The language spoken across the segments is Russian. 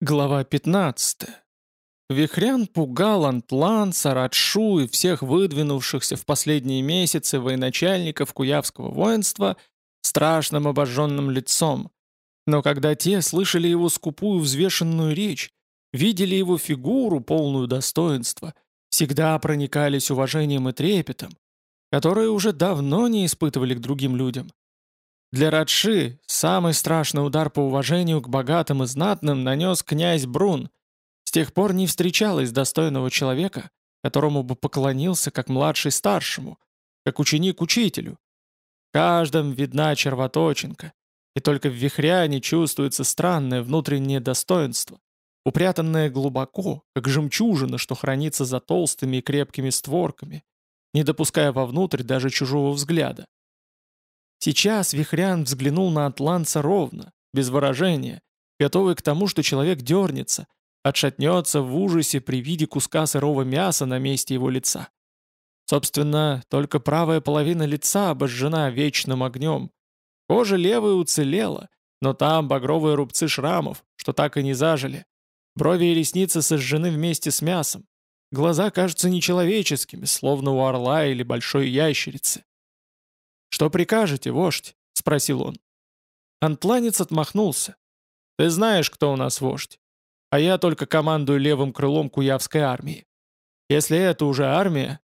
Глава 15. Вихрян пугал Антлан, Сарадшу и всех выдвинувшихся в последние месяцы военачальников куявского воинства страшным обожженным лицом. Но когда те слышали его скупую взвешенную речь, видели его фигуру, полную достоинства, всегда проникались уважением и трепетом, которые уже давно не испытывали к другим людям. Для Радши самый страшный удар по уважению к богатым и знатным нанес князь Брун. С тех пор не встречалось достойного человека, которому бы поклонился как младший старшему, как ученик учителю. В каждом видна червоточинка, и только в вихряне чувствуется странное внутреннее достоинство, упрятанное глубоко, как жемчужина, что хранится за толстыми и крепкими створками, не допуская вовнутрь даже чужого взгляда. Сейчас Вихрян взглянул на атланца ровно, без выражения, готовый к тому, что человек дернется, отшатнется в ужасе при виде куска сырого мяса на месте его лица. Собственно, только правая половина лица обожжена вечным огнем. Кожа левая уцелела, но там багровые рубцы шрамов, что так и не зажили. Брови и ресницы сожжены вместе с мясом. Глаза кажутся нечеловеческими, словно у орла или большой ящерицы. «Что прикажете, вождь?» — спросил он. Антланец отмахнулся. «Ты знаешь, кто у нас вождь. А я только командую левым крылом Куявской армии. Если это уже армия...»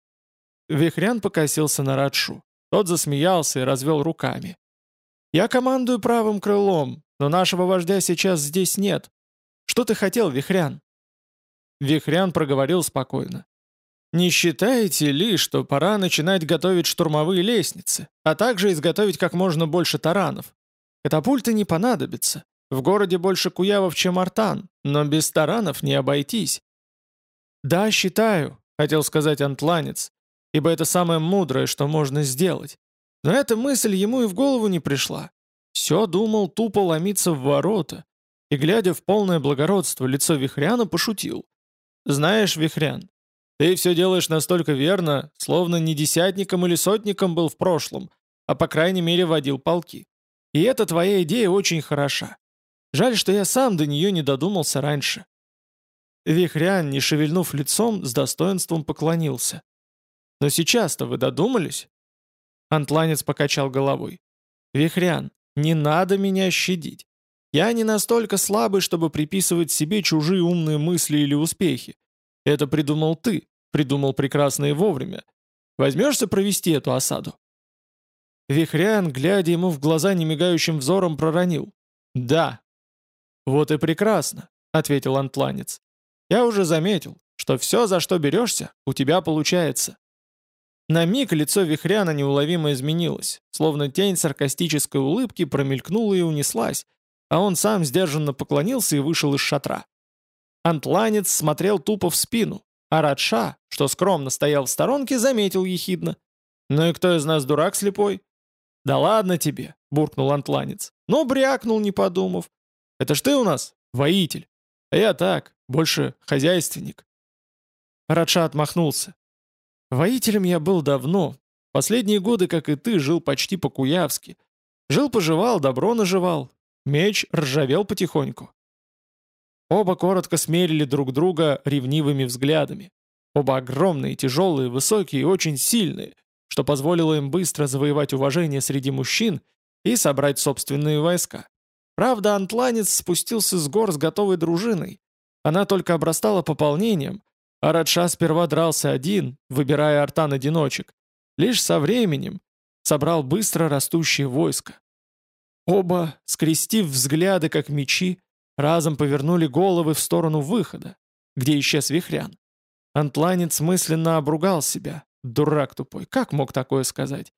Вихрян покосился на Радшу. Тот засмеялся и развел руками. «Я командую правым крылом, но нашего вождя сейчас здесь нет. Что ты хотел, Вихрян?» Вихрян проговорил спокойно. Не считаете ли, что пора начинать готовить штурмовые лестницы, а также изготовить как можно больше таранов? Катапульты не понадобятся. В городе больше куявов, чем артан, но без таранов не обойтись. «Да, считаю», — хотел сказать антланец, ибо это самое мудрое, что можно сделать. Но эта мысль ему и в голову не пришла. Все думал тупо ломиться в ворота, и, глядя в полное благородство, лицо Вихряна пошутил. «Знаешь, Вихрян, ты все делаешь настолько верно, словно не десятником или сотником был в прошлом, а по крайней мере водил полки. И эта твоя идея очень хороша. Жаль, что я сам до нее не додумался раньше». Вихрян, не шевельнув лицом, с достоинством поклонился. «Но сейчас-то вы додумались?» Антланец покачал головой. «Вихрян, не надо меня щадить. Я не настолько слабый, чтобы приписывать себе чужие умные мысли или успехи. Это придумал ты, придумал прекрасно и вовремя. Возьмешься провести эту осаду?» Вихрян, глядя ему в глаза немигающим взором, проронил. «Да». «Вот и прекрасно», — ответил антланец. «Я уже заметил, что все, за что берешься, у тебя получается». На миг лицо Вихряна неуловимо изменилось, словно тень саркастической улыбки промелькнула и унеслась, а он сам сдержанно поклонился и вышел из шатра. Антланец смотрел тупо в спину, а Радша, что скромно стоял в сторонке, заметил ехидно. «Ну и кто из нас дурак слепой?» «Да ладно тебе», — буркнул антланец. «Ну, брякнул, не подумав. Это ж ты у нас воитель. А я так, больше хозяйственник». Радша отмахнулся. «Воителем я был давно. Последние годы, как и ты, жил почти по-куявски. Жил-поживал, добро наживал. Меч ржавел потихоньку. Оба коротко смерили друг друга ревнивыми взглядами. Оба огромные, тяжелые, высокие и очень сильные, что позволило им быстро завоевать уважение среди мужчин и собрать собственные войска. Правда, антланец спустился с гор с готовой дружиной. Она только обрастала пополнением, а Радша сперва дрался один, выбирая артан-одиночек. Лишь со временем собрал быстро растущее войско. Оба, скрестив взгляды как мечи, разом повернули головы в сторону выхода, где исчез Вихрян. Антланец мысленно обругал себя. Дурак тупой, как мог такое сказать?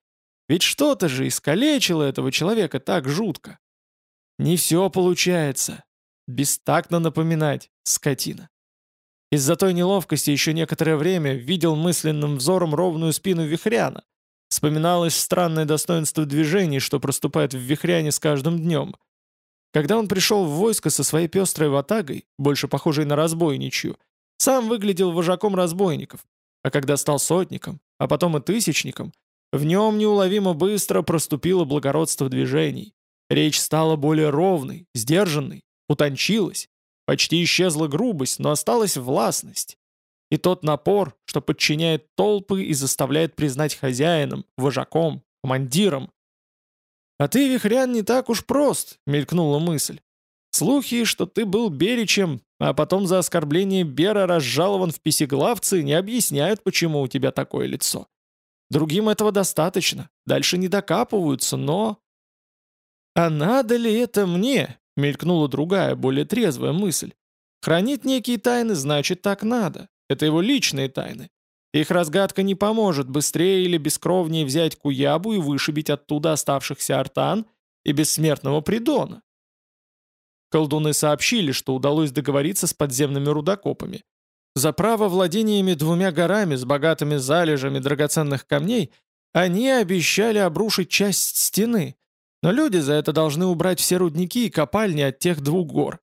Ведь что-то же искалечило этого человека так жутко. Не все получается. Бестактно напоминать, скотина. Из-за той неловкости еще некоторое время видел мысленным взором ровную спину Вихряна. Вспоминалось странное достоинство движений, что проступает в Вихряне с каждым днем — когда он пришел в войско со своей пестрой ватагой, больше похожей на разбойничью, сам выглядел вожаком разбойников, а когда стал сотником, а потом и тысячником, в нем неуловимо быстро проступило благородство движений. Речь стала более ровной, сдержанной, утончилась, почти исчезла грубость, но осталась властность. И тот напор, что подчиняет толпы и заставляет признать хозяином, вожаком, командиром. «А ты, Вихрян, не так уж прост», — мелькнула мысль. «Слухи, что ты был Беричем, а потом за оскорбление Бера разжалован в писеглавцы, не объясняют, почему у тебя такое лицо. Другим этого достаточно, дальше не докапываются, но...» «А надо ли это мне?» — мелькнула другая, более трезвая мысль. «Хранить некие тайны, значит, так надо. Это его личные тайны. Их разгадка не поможет быстрее или бескровнее взять Куябу и вышибить оттуда оставшихся артан и бессмертного Придона. Колдуны сообщили, что удалось договориться с подземными рудокопами. За право владениями двумя горами с богатыми залежами драгоценных камней они обещали обрушить часть стены, но люди за это должны убрать все рудники и копальни от тех двух гор.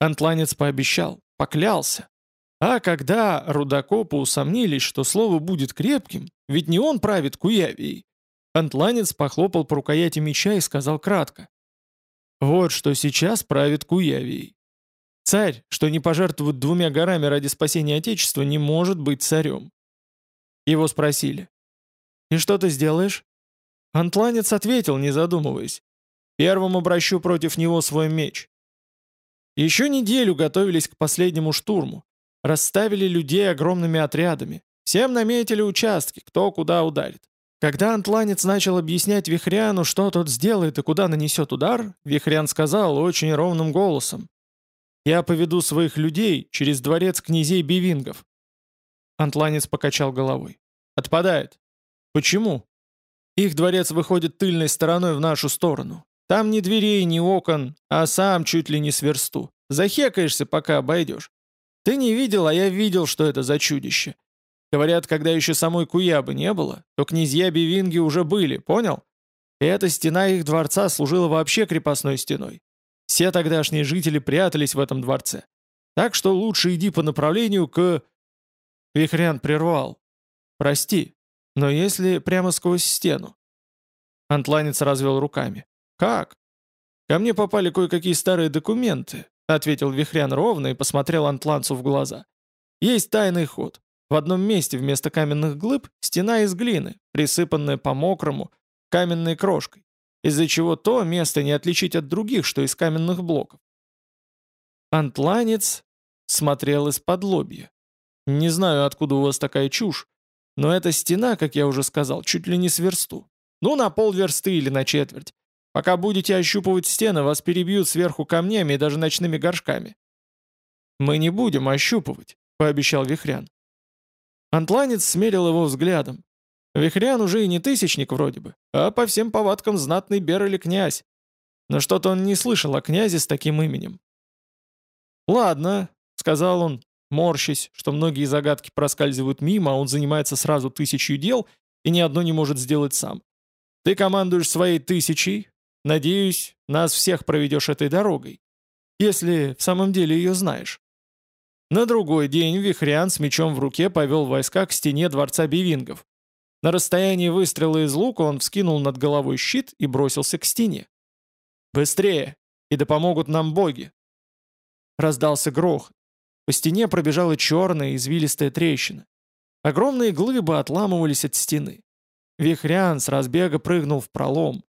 Антланец пообещал, поклялся. А когда рудокопы усомнились, что слово будет крепким, ведь не он правит Куявией, Антланец похлопал по рукояти меча и сказал кратко. «Вот что сейчас правит Куявией. Царь, что не пожертвует двумя горами ради спасения Отечества, не может быть царем». Его спросили. «И что ты сделаешь?» Антланец ответил, не задумываясь. «Первым обращу против него свой меч». Еще неделю готовились к последнему штурму. Расставили людей огромными отрядами. Всем наметили участки, кто куда ударит. Когда антланец начал объяснять Вихряну, что тот сделает и куда нанесет удар, Вихрян сказал очень ровным голосом. «Я поведу своих людей через дворец князей Бивингов». Антланец покачал головой. «Отпадает». «Почему?» «Их дворец выходит тыльной стороной в нашу сторону. Там ни дверей, ни окон, а сам чуть ли не сверсту. Захекаешься, пока обойдешь. Ты не видел, а я видел, что это за чудище. Говорят, когда еще самой Куябы не было, то князья Бивинги уже были, понял? И эта стена их дворца служила вообще крепостной стеной. Все тогдашние жители прятались в этом дворце. Так что лучше иди по направлению к... Вихрян прервал. Прости, но если прямо сквозь стену? Антланец развел руками. Как? Ко мне попали кое-какие старые документы, ответил Вихрян ровно и посмотрел Антланцу в глаза. «Есть тайный ход. В одном месте вместо каменных глыб стена из глины, присыпанная по-мокрому, каменной крошкой, из-за чего то место не отличить от других, что из каменных блоков. Антланец смотрел из-под лобья. «Не знаю, откуда у вас такая чушь, но эта стена, как я уже сказал, чуть ли не с версту. Ну, на полверсты или на четверть. Пока будете ощупывать стены, вас перебьют сверху камнями и даже ночными горшками». «Мы не будем ощупывать», — пообещал Вихрян. Антланец смерил его взглядом. Вихрян уже и не тысячник вроде бы, а по всем повадкам знатный бер или князь. Но что-то он не слышал о князе с таким именем. «Ладно», — сказал он, морщись, что многие загадки проскальзывают мимо, а он занимается сразу тысячью дел и ни одно не может сделать сам. «Ты командуешь своей тысячей, Надеюсь, нас всех проведешь этой дорогой, если в самом деле ее знаешь». На другой день Вихрян с мечом в руке повел войска к стене дворца Бивингов. На расстоянии выстрела из лука он вскинул над головой щит и бросился к стене. «Быстрее! И да помогут нам боги!» Раздался грохот. По стене пробежала черная извилистая трещина. Огромные глыбы отламывались от стены. Вихрян с разбега прыгнул в пролом.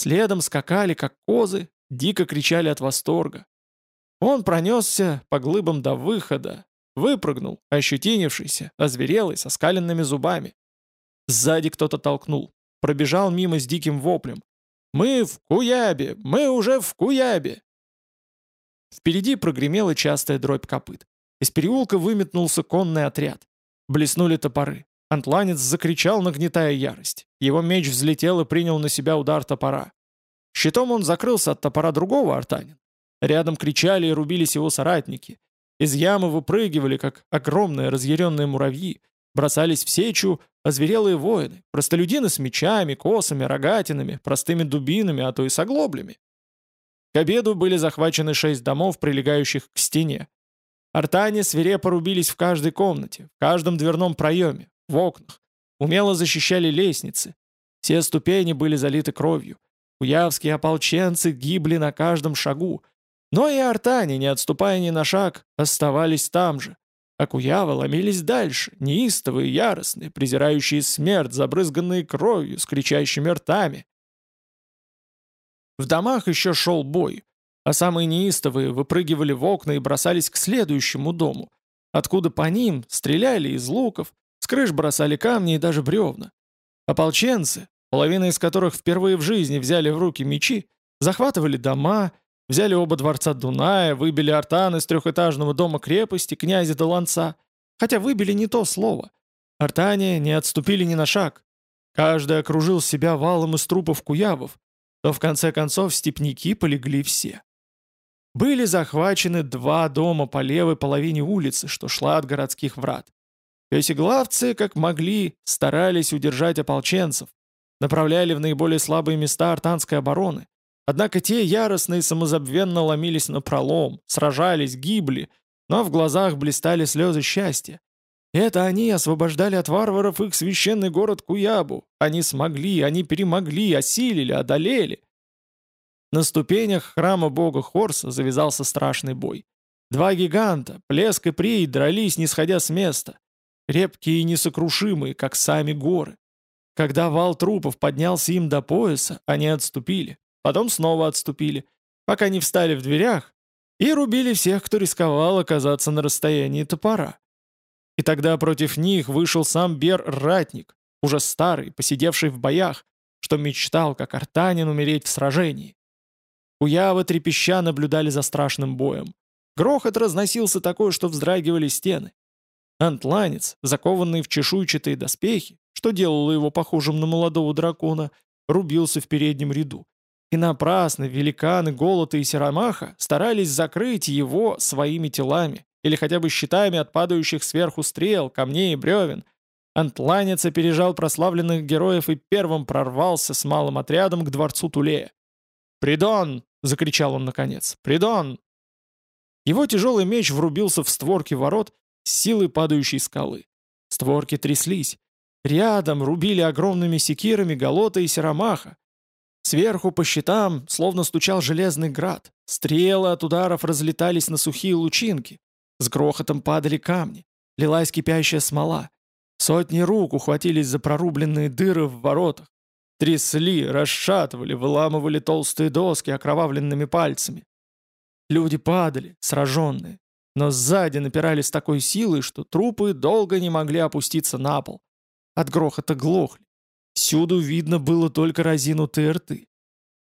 Следом скакали, как козы, дико кричали от восторга. Он пронесся по глыбам до выхода, выпрыгнул, ощетинившийся, озверелый, со скаленными зубами. Сзади кто-то толкнул, пробежал мимо с диким воплем. «Мы в Куябе! Мы уже в Куябе!» Впереди прогремела частая дробь копыт. Из переулка выметнулся конный отряд. Блеснули топоры. Антланец закричал, нагнетая ярость. Его меч взлетел и принял на себя удар топора. Щитом он закрылся от топора другого артанин. Рядом кричали и рубились его соратники. Из ямы выпрыгивали, как огромные разъяренные муравьи. Бросались в сечу озверелые воины, простолюдины с мечами, косами, рогатинами, простыми дубинами, а то и с оглоблями. К обеду были захвачены шесть домов, прилегающих к стене. Артане свирепо рубились в каждой комнате, в каждом дверном проеме, в окнах, умело защищали лестницы. Все ступени были залиты кровью. Куявские ополченцы гибли на каждом шагу. Но и артане, не отступая ни на шаг, оставались там же. А куявы ломились дальше, неистовые, яростные, презирающие смерть, забрызганные кровью, с кричащими ртами. В домах еще шел бой, а самые неистовые выпрыгивали в окна и бросались к следующему дому, откуда по ним стреляли из луков, крыш бросали камни и даже бревна. Ополченцы, половина из которых впервые в жизни взяли в руки мечи, захватывали дома, взяли оба дворца Дуная, выбили артан из трехэтажного дома крепости князя Доланца, хотя выбили не то слово. Артане не отступили ни на шаг. Каждый окружил себя валом из трупов куявов, но в конце концов степняки полегли все. Были захвачены два дома по левой половине улицы, что шла от городских врат. Песеглавцы, как могли, старались удержать ополченцев, направляли в наиболее слабые места артанской обороны. Однако те яростно и самозабвенно ломились на пролом, сражались, гибли, но в глазах блистали слезы счастья. Это они освобождали от варваров их священный город Куябу. Они смогли, они перемогли, осилили, одолели. На ступенях храма бога Хорса завязался страшный бой. Два гиганта, Плеск и Прий, дрались, не сходя с места. Крепкие и несокрушимые, как сами горы. Когда вал трупов поднялся им до пояса, они отступили. Потом снова отступили, пока не встали в дверях и рубили всех, кто рисковал оказаться на расстоянии топора. И тогда против них вышел сам Бер-ратник, уже старый, посидевший в боях, что мечтал, как артанин, умереть в сражении. Уявы трепеща наблюдали за страшным боем. Грохот разносился такой, что вздрагивали стены. Антланец, закованный в чешуйчатые доспехи, что делало его похожим на молодого дракона, рубился в переднем ряду. И напрасно великаны Голота и Серамаха старались закрыть его своими телами или хотя бы щитами от падающих сверху стрел, камней и бревен. Антланец опережал прославленных героев и первым прорвался с малым отрядом к дворцу Тулея. «Придон!» — закричал он наконец. «Придон!» Его тяжелый меч врубился в створки ворот с силой падающей скалы. Створки тряслись. Рядом рубили огромными секирами Галота и Серамаха. Сверху по щитам словно стучал железный град. Стрелы от ударов разлетались на сухие лучинки. С грохотом падали камни. Лилась кипящая смола. Сотни рук ухватились за прорубленные дыры в воротах. Трясли, расшатывали, выламывали толстые доски окровавленными пальцами. Люди падали, сраженные, но сзади напирали с такой силой, что трупы долго не могли опуститься на пол. От грохота глохли. Всюду видно было только разинутые рты.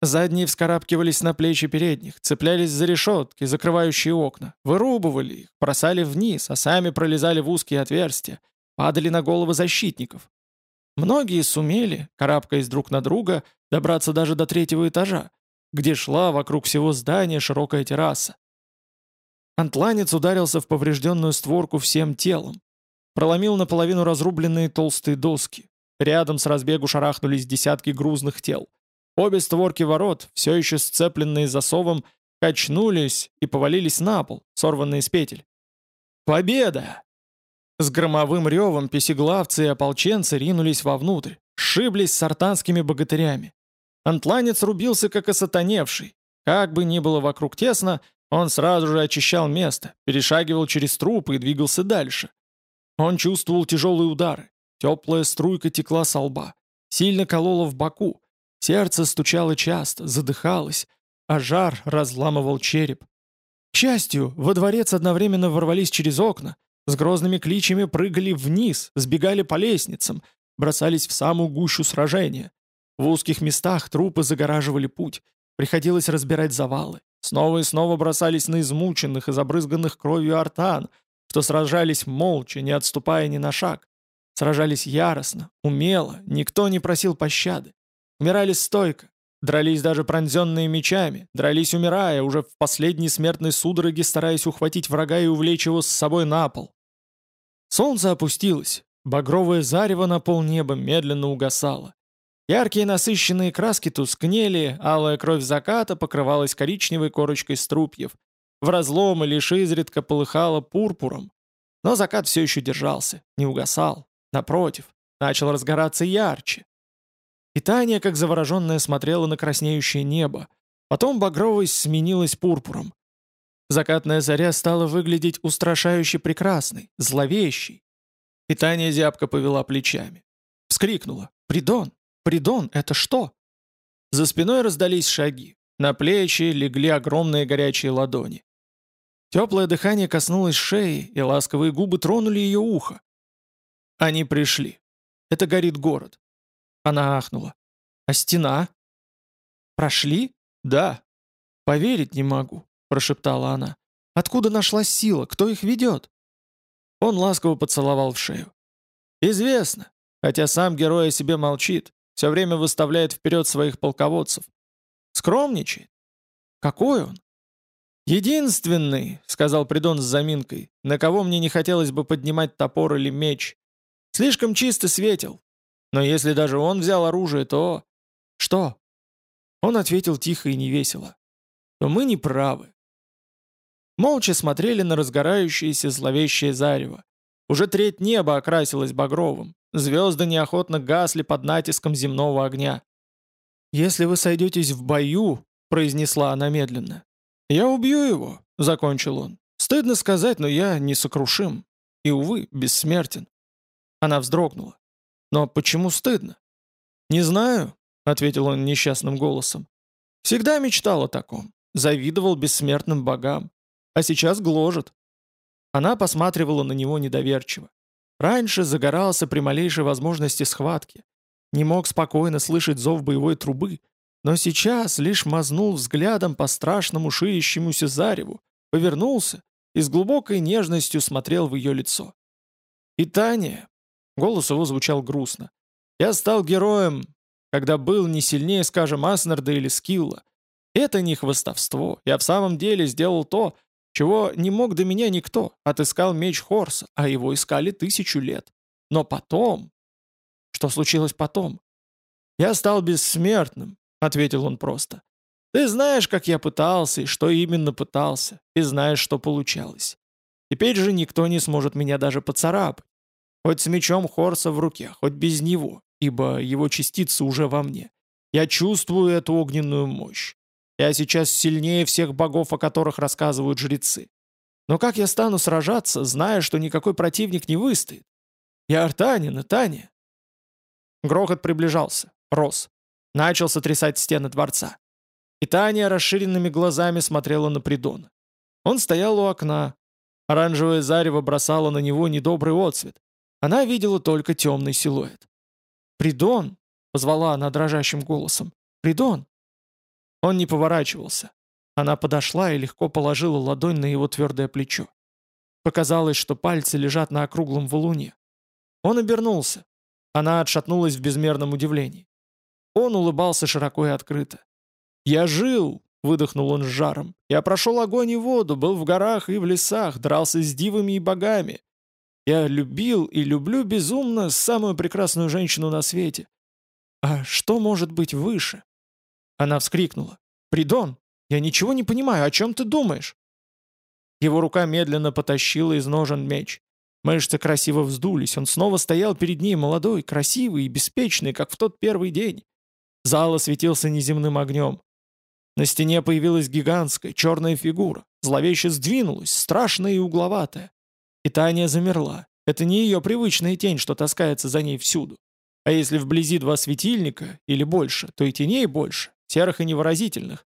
Задние вскарабкивались на плечи передних, цеплялись за решетки, закрывающие окна, вырубывали их, бросали вниз, а сами пролезали в узкие отверстия, падали на головы защитников. Многие сумели, карабкаясь друг на друга, добраться даже до третьего этажа, где шла вокруг всего здания широкая терраса. Антланец ударился в поврежденную створку всем телом, проломил наполовину разрубленные толстые доски. Рядом с разбегу шарахнулись десятки грузных тел. Обе створки ворот, все еще сцепленные засовом, качнулись и повалились на пол, сорванные с петель. «Победа!» С громовым ревом песеглавцы и ополченцы ринулись вовнутрь, сшиблись с артанскими богатырями. Антланец рубился, как осатаневший. Как бы ни было вокруг тесно, он сразу же очищал место, перешагивал через трупы и двигался дальше. Он чувствовал тяжелые удары. Теплая струйка текла со лба. Сильно колола в боку. Сердце стучало часто, задыхалось, а жар разламывал череп. К счастью, во дворец одновременно ворвались через окна, с грозными кличами прыгали вниз, сбегали по лестницам, бросались в самую гущу сражения. В узких местах трупы загораживали путь, приходилось разбирать завалы. Снова и снова бросались на измученных и забрызганных кровью артан, что сражались молча, не отступая ни на шаг. Сражались яростно, умело, никто не просил пощады. Умирали стойко, дрались даже пронзенные мечами, дрались умирая, уже в последней смертной судороге стараясь ухватить врага и увлечь его с собой на пол. Солнце опустилось, багровое зарево на полнеба медленно угасало. Яркие насыщенные краски тускнели, алая кровь заката покрывалась коричневой корочкой струпьев. В разломы лишь изредка полыхало пурпуром. Но закат все еще держался, не угасал. Напротив, начал разгораться ярче. И Таня, как завороженная, смотрела на краснеющее небо. Потом багровость сменилась пурпуром. Закатная заря стала выглядеть устрашающе прекрасной, зловещей. Питание зябко повела плечами. Вскрикнула. «Придон! Придон! Это что?» За спиной раздались шаги. На плечи легли огромные горячие ладони. Теплое дыхание коснулось шеи, и ласковые губы тронули ее ухо. Они пришли. Это горит город. Она ахнула. А стена? Прошли? Да. Поверить не могу, прошептала она. Откуда нашлась сила? Кто их ведет? Он ласково поцеловал в шею. Известно, хотя сам герой о себе молчит, все время выставляет вперед своих полководцев. Скромничает. Какой он? «Единственный», — сказал Придон с заминкой, «на кого мне не хотелось бы поднимать топор или меч. Слишком чисто светил. Но если даже он взял оружие, то... Что? Он ответил тихо и невесело. То мы не правы. Молча смотрели на разгорающееся зловещее зарево. Уже треть неба окрасилась багровым. Звезды неохотно гасли под натиском земного огня. «Если вы сойдетесь в бою», — произнесла она медленно, — «я убью его», — закончил он. «Стыдно сказать, но я несокрушим. И, увы, бессмертен». Она вздрогнула. «Но почему стыдно?» «Не знаю», — ответил он несчастным голосом. «Всегда мечтал о таком. Завидовал бессмертным богам. А сейчас гложет». Она посматривала на него недоверчиво. Раньше загорался при малейшей возможности схватки. Не мог спокойно слышать зов боевой трубы, но сейчас лишь мазнул взглядом по страшному ширящемуся зареву, повернулся и с глубокой нежностью смотрел в ее лицо. И Таня, Голос его звучал грустно. «Я стал героем, когда был не сильнее, скажем, Аснарда или Скилла. Это не хвостовство. Я в самом деле сделал то, чего не мог до меня никто. Отыскал меч Хорса, а его искали тысячу лет. Но потом... Что случилось потом? «Я стал бессмертным», — ответил он просто. «Ты знаешь, как я пытался и что именно пытался, и знаешь, что получалось. Теперь же никто не сможет меня даже поцарапать. Хоть с мечом Хорса в руке, хоть без него, ибо его частица уже во мне. Я чувствую эту огненную мощь. Я сейчас сильнее всех богов, о которых рассказывают жрецы. Но как я стану сражаться, зная, что никакой противник не выстоит? Я Артанин, Таня. Грохот приближался, рос. Начал сотрясать стены дворца. И Таня расширенными глазами смотрела на Придона. Он стоял у окна. Оранжевое зарево бросало на него недобрый отцвет. Она видела только темный силуэт. «Придон!» — позвала она дрожащим голосом. «Придон!» Он не поворачивался. Она подошла и легко положила ладонь на его твердое плечо. Показалось, что пальцы лежат на округлом валуне. Он обернулся. Она отшатнулась в безмерном удивлении. Он улыбался широко и открыто. «Я жил!» — выдохнул он с жаром. «Я прошел огонь и воду, был в горах и в лесах, дрался с дивами и богами. Я любил и люблю безумно самую прекрасную женщину на свете. А что может быть выше? Она вскрикнула. «Придон, я ничего не понимаю, о чем ты думаешь?» Его рука медленно потащила из ножен меч. Мышцы красиво вздулись, он снова стоял перед ней молодой, красивый и беспечный, как в тот первый день. Зал осветился неземным огнем. На стене появилась гигантская черная фигура, зловеще сдвинулась, страшная и угловатая. И Таня замерла. Это не ее привычная тень, что таскается за ней всюду. А если вблизи два светильника, или больше, то и теней больше, серых и невыразительных.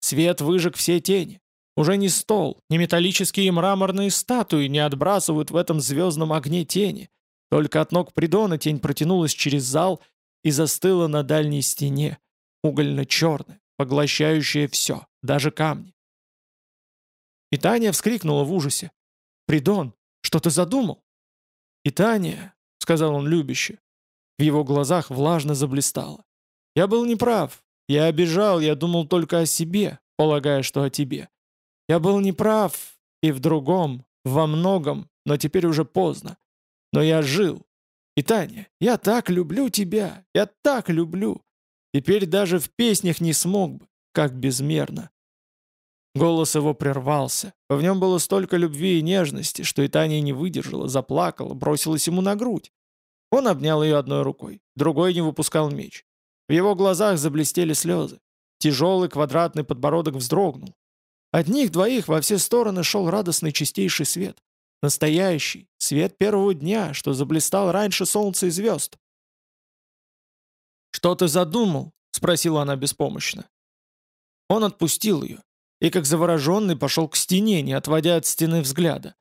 Свет выжег все тени. Уже не стол, ни металлические и мраморные статуи не отбрасывают в этом звездном огне тени. Только от ног Придона тень протянулась через зал и застыла на дальней стене, угольно-черная, поглощающая все, даже камни. И Таня вскрикнула в ужасе. «Придон, что ты задумал?» «И Таня», — сказал он любяще, в его глазах влажно заблистало. «Я был неправ. Я обижал, я думал только о себе, полагая, что о тебе. Я был неправ и в другом, во многом, но теперь уже поздно. Но я жил. И Таня, я так люблю тебя, я так люблю. Теперь даже в песнях не смог бы, как безмерно. Голос его прервался. В нем было столько любви и нежности, что и Таня не выдержала, заплакала, бросилась ему на грудь. Он обнял ее одной рукой, другой не выпускал меч. В его глазах заблестели слезы. Тяжелый квадратный подбородок вздрогнул. От них двоих во все стороны шел радостный чистейший свет. Настоящий, свет первого дня, что заблистал раньше солнца и звезд. «Что ты задумал?» — спросила она беспомощно. Он отпустил ее, и как завороженный пошел к стене, не отводя от стены взгляда.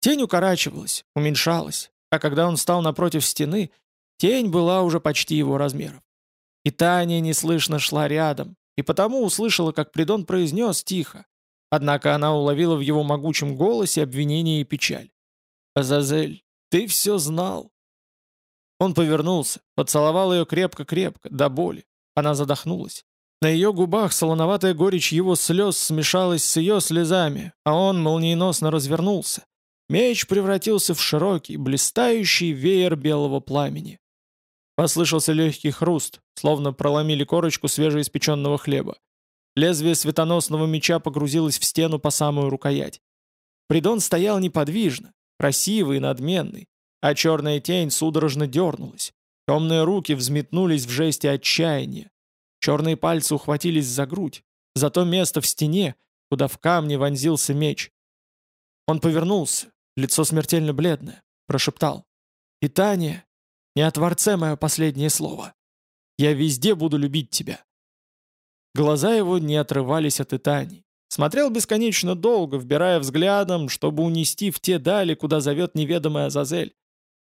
Тень укорачивалась, уменьшалась, а когда он стал напротив стены, тень была уже почти его размеров. И Таня неслышно шла рядом, и потому услышала, как Придон произнес тихо. Однако она уловила в его могучем голосе обвинение и печаль. «Азазель, ты все знал!» Он повернулся, поцеловал ее крепко-крепко, до боли. Она задохнулась. На ее губах солоноватая горечь его слез смешалась с ее слезами, а он молниеносно развернулся. Меч превратился в широкий, блистающий веер белого пламени. Послышался легкий хруст, словно проломили корочку свежеиспеченного хлеба. Лезвие светоносного меча погрузилось в стену по самую рукоять. Придон стоял неподвижно, красивый и надменный, а черная тень судорожно дернулась. Темные руки взметнулись в жесте отчаяния. Черные пальцы ухватились за грудь, за то место в стене, куда в камне вонзился меч. Он повернулся, лицо смертельно бледное, прошептал. «Итания, не о Творце мое последнее слово. Я везде буду любить тебя». Глаза его не отрывались от Итании. Смотрел бесконечно долго, вбирая взглядом, чтобы унести в те дали, куда зовет неведомый Азазель.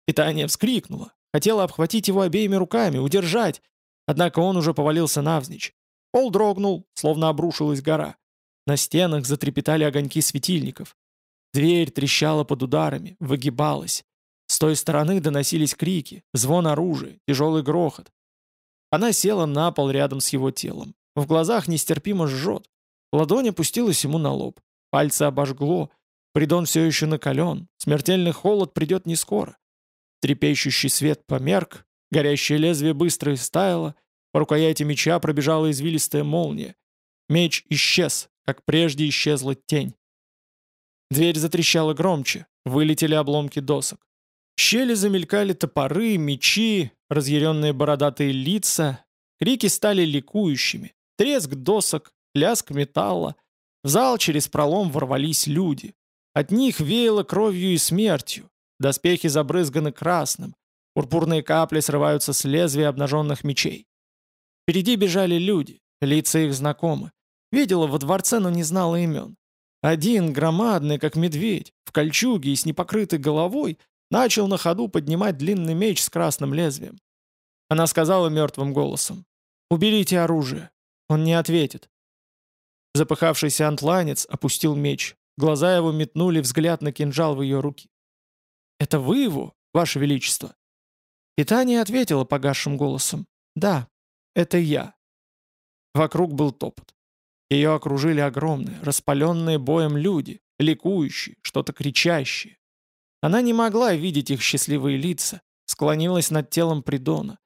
Итания вскрикнула, хотела обхватить его обеими руками, удержать, Однако он уже повалился навзничь. Пол дрогнул, словно обрушилась гора. На стенах затрепетали огоньки светильников. Дверь трещала под ударами, выгибалась. С той стороны доносились крики, звон оружия, тяжелый грохот. Она села на пол рядом с его телом. В глазах нестерпимо жжет. Ладонь опустилась ему на лоб. Пальцы обожгло. Придон все еще накален. Смертельный холод придет не скоро. Трепещущий свет померк, Горящее лезвие быстро истаяло, по рукояти меча пробежала извилистая молния. Меч исчез, как прежде исчезла тень. Дверь затрещала громче, вылетели обломки досок. Щели замелькали топоры, мечи, разъяренные бородатые лица. Крики стали ликующими. Треск досок, лязг металла. В зал через пролом ворвались люди. От них веяло кровью и смертью. Доспехи забрызганы красным. Пурпурные капли срываются с лезвия обнаженных мечей. Впереди бежали люди, лица их знакомы. Видела во дворце, но не знала имен. Один, громадный, как медведь, в кольчуге и с непокрытой головой, начал на ходу поднимать длинный меч с красным лезвием. Она сказала мертвым голосом, «Уберите оружие». Он не ответит. Запыхавшийся антланец опустил меч. Глаза его метнули взгляд на кинжал в ее руки. «Это вы его, ваше величество?» И Таня ответила погасшим голосом. «Да, это я». Вокруг был топот. Ее окружили огромные, распаленные боем люди, ликующие, что-то кричащие. Она не могла видеть их счастливые лица, склонилась над телом Придона.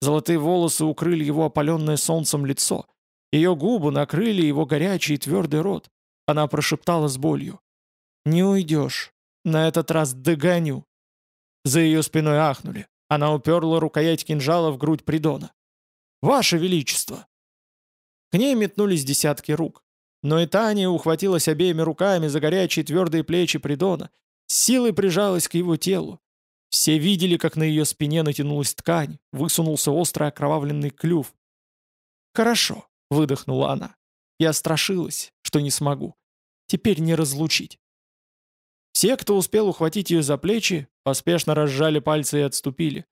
Золотые волосы укрыли его опаленное солнцем лицо. Ее губы накрыли его горячий и твердый рот. Она прошептала с болью. «Не уйдешь. На этот раз догоню». За ее спиной ахнули. Она уперла рукоять кинжала в грудь Придона. «Ваше Величество!» К ней метнулись десятки рук. Но и Таня ухватилась обеими руками за горячие твердые плечи Придона, силой прижалась к его телу. Все видели, как на ее спине натянулась ткань, высунулся острый окровавленный клюв. «Хорошо», — выдохнула она. «Я страшилась, что не смогу. Теперь не разлучить». Все, кто успел ухватить ее за плечи, поспешно разжали пальцы и отступили.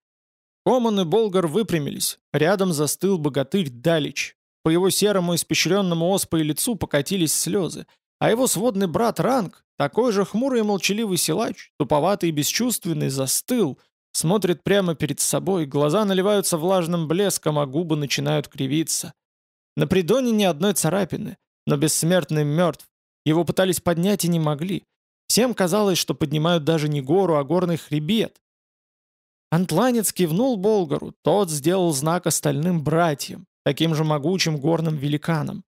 Коман и Болгар выпрямились. Рядом застыл богатырь Далич. По его серому испещренному оспой лицу покатились слезы, а его сводный брат Ранг, такой же хмурый и молчаливый силач, туповатый и бесчувственный, застыл, смотрит прямо перед собой, глаза наливаются влажным блеском, а губы начинают кривиться. На придоне ни одной царапины, но бессмертный мертв. Его пытались поднять и не могли. Всем казалось, что поднимают даже не гору, а горный хребет. Антланец кивнул Болгару, тот сделал знак остальным братьям, таким же могучим горным великанам.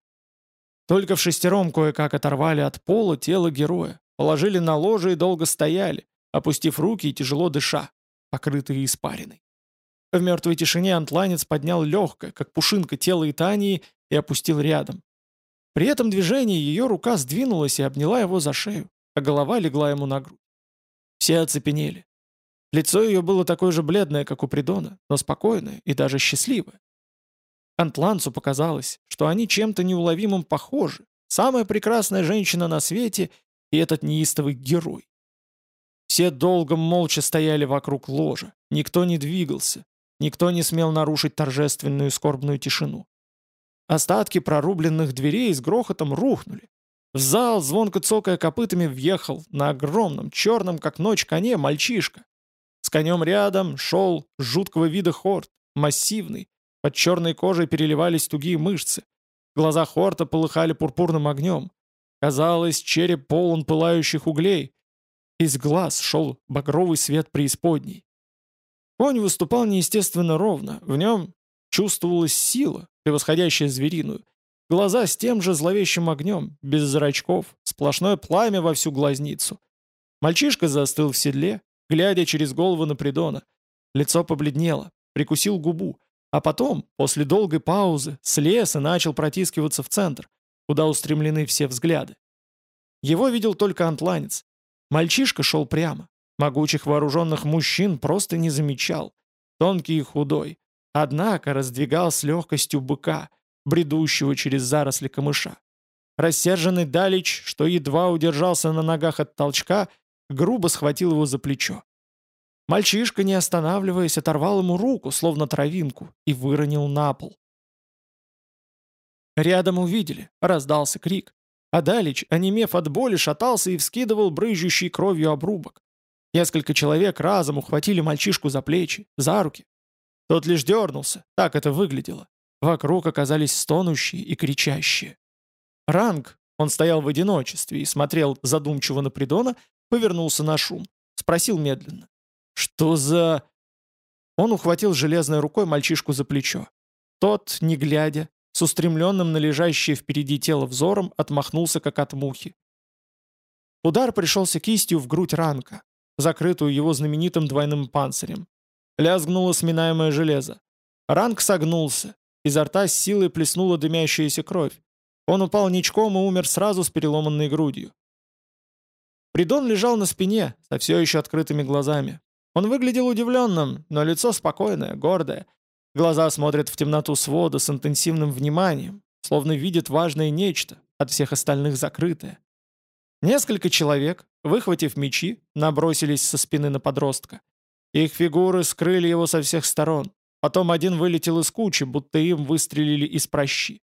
Только в шестером кое-как оторвали от пола тело героя, положили на ложе и долго стояли, опустив руки и тяжело дыша, покрытые испариной. В мертвой тишине антланец поднял легкое, как пушинка тело Итании, и опустил рядом. При этом движении ее рука сдвинулась и обняла его за шею, а голова легла ему на грудь. Все оцепенели. Лицо ее было такое же бледное, как у Придона, но спокойное и даже счастливое. Антланцу показалось, что они чем-то неуловимым похожи. Самая прекрасная женщина на свете и этот неистовый герой. Все долго молча стояли вокруг ложа. Никто не двигался. Никто не смел нарушить торжественную скорбную тишину. Остатки прорубленных дверей с грохотом рухнули. В зал, звонко цокая копытами, въехал на огромном, черном, как ночь, коне мальчишка. С конем рядом шел жуткого вида хорт, массивный, под черной кожей переливались тугие мышцы. Глаза хорта полыхали пурпурным огнем. Казалось, череп полон пылающих углей. Из глаз шел багровый свет преисподней. Конь выступал неестественно ровно, в нем чувствовалась сила, превосходящая звериную. Глаза с тем же зловещим огнем, без зрачков, сплошное пламя во всю глазницу. Мальчишка застыл в седле, глядя через голову на Придона. Лицо побледнело, прикусил губу, а потом, после долгой паузы, слез и начал протискиваться в центр, куда устремлены все взгляды. Его видел только антланец. Мальчишка шел прямо. Могучих вооруженных мужчин просто не замечал. Тонкий и худой, Однако раздвигал с легкостью быка, бредущего через заросли камыша. Рассерженный Далич, что едва удержался на ногах от толчка, грубо схватил его за плечо. Мальчишка, не останавливаясь, оторвал ему руку, словно травинку, и выронил на пол. Рядом увидели, раздался крик. А Далич, онемев от боли, шатался и вскидывал брызжущий кровью обрубок. Несколько человек разом ухватили мальчишку за плечи, за руки, тот лишь дернулся, так это выглядело. Вокруг оказались стонущие и кричащие. Ранг, он стоял в одиночестве и смотрел задумчиво на Придона, повернулся на шум. Спросил медленно. «Что за...» Он ухватил железной рукой мальчишку за плечо. Тот, не глядя, с устремленным на лежащее впереди тело взором, отмахнулся, как от мухи. Удар пришелся кистью в грудь Ранка, закрытую его знаменитым двойным панцирем. Лязгнуло сминаемое железо. Ранг согнулся. Изо рта с силой плеснула дымящаяся кровь. Он упал ничком и умер сразу с переломанной грудью. Придон лежал на спине, со все еще открытыми глазами. Он выглядел удивленным, но лицо спокойное, гордое. Глаза смотрят в темноту свода с интенсивным вниманием, словно видят важное нечто, от всех остальных закрытое. Несколько человек, выхватив мечи, набросились со спины на подростка. Их фигуры скрыли его со всех сторон. Потом один вылетел из кучи, будто им выстрелили из прощи.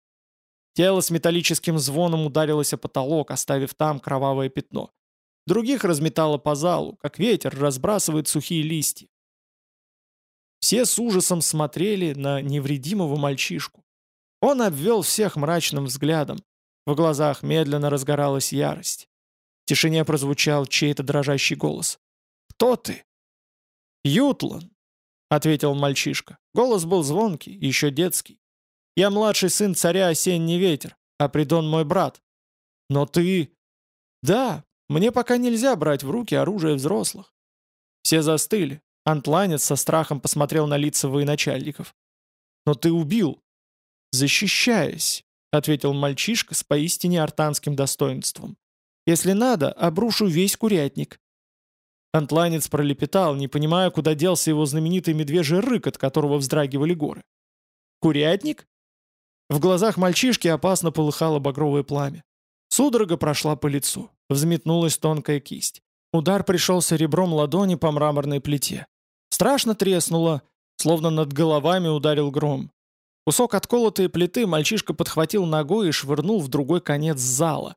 Тело с металлическим звоном ударилось о потолок, оставив там кровавое пятно. Других разметало по залу, как ветер разбрасывает сухие листья. Все с ужасом смотрели на невредимого мальчишку. Он обвел всех мрачным взглядом. В глазах медленно разгоралась ярость. В тишине прозвучал чей-то дрожащий голос. «Кто ты?» «Ютлан», — ответил мальчишка. Голос был звонкий, еще детский. «Я младший сын царя Осенний ветер, а Придон мой брат». «Но ты...» «Да, мне пока нельзя брать в руки оружие взрослых». Все застыли. Антланец со страхом посмотрел на лица военачальников. «Но ты убил!» «Защищаясь», — ответил мальчишка с поистине артанским достоинством. «Если надо, обрушу весь курятник. Антланец пролепетал, не понимая, куда делся его знаменитый медвежий рык, от которого вздрагивали горы. «Курятник?» В глазах мальчишки опасно полыхало багровое пламя. Судорога прошла по лицу. Взметнулась тонкая кисть. Удар пришелся ребром ладони по мраморной плите. Страшно треснуло, словно над головами ударил гром. Кусок отколотой плиты мальчишка подхватил ногой и швырнул в другой конец зала.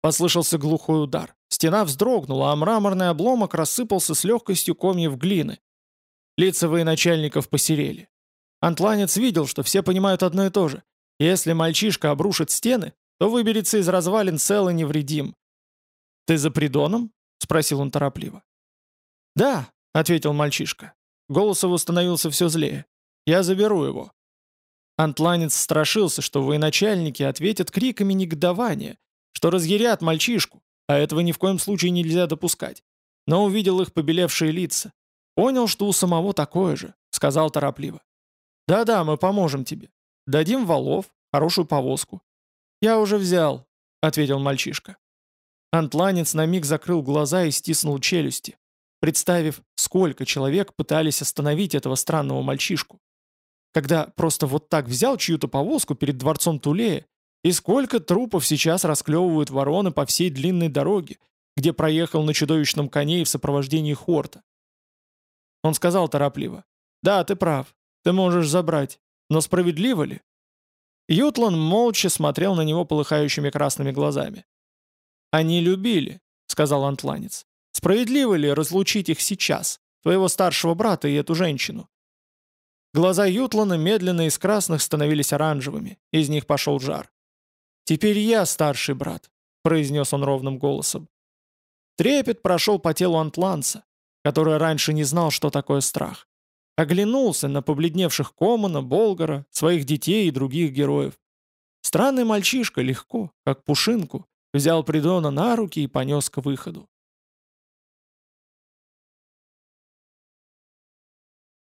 Послышался глухой удар. Стена вздрогнула, а мраморный обломок рассыпался с легкостью комьев глины. Лица военачальников посерели. Антланец видел, что все понимают одно и то же. Если мальчишка обрушит стены, то выберется из развалин цел и невредим. «Ты за придоном?» — спросил он торопливо. «Да», — ответил мальчишка. Голос его становился все злее. «Я заберу его». Антланец страшился, что военачальники ответят криками негодования, что разъярят мальчишку, а этого ни в коем случае нельзя допускать. Но увидел их побелевшие лица. Понял, что у самого такое же, сказал торопливо. «Да-да, мы поможем тебе. Дадим валов, хорошую повозку. «Я уже взял», — ответил мальчишка. Антланец на миг закрыл глаза и стиснул челюсти, представив, сколько человек пытались остановить этого странного мальчишку. Когда просто вот так взял чью-то повозку перед дворцом Тулея, и сколько трупов сейчас расклевывают вороны по всей длинной дороге, где проехал на чудовищном коне и в сопровождении Хорта. Он сказал торопливо, «Да, ты прав, ты можешь забрать, но справедливо ли?» Ютлан молча смотрел на него полыхающими красными глазами. «Они любили», — сказал антланец. «Справедливо ли разлучить их сейчас, твоего старшего брата и эту женщину?» Глаза Ютлана медленно из красных становились оранжевыми, из них пошел жар. «Теперь я старший брат», — произнес он ровным голосом. Трепет прошел по телу антланца, который раньше не знал, что такое страх. Оглянулся на побледневших Комана, Болгара, своих детей и других героев. Странный мальчишка легко, как пушинку, взял Придона на руки и понес к выходу.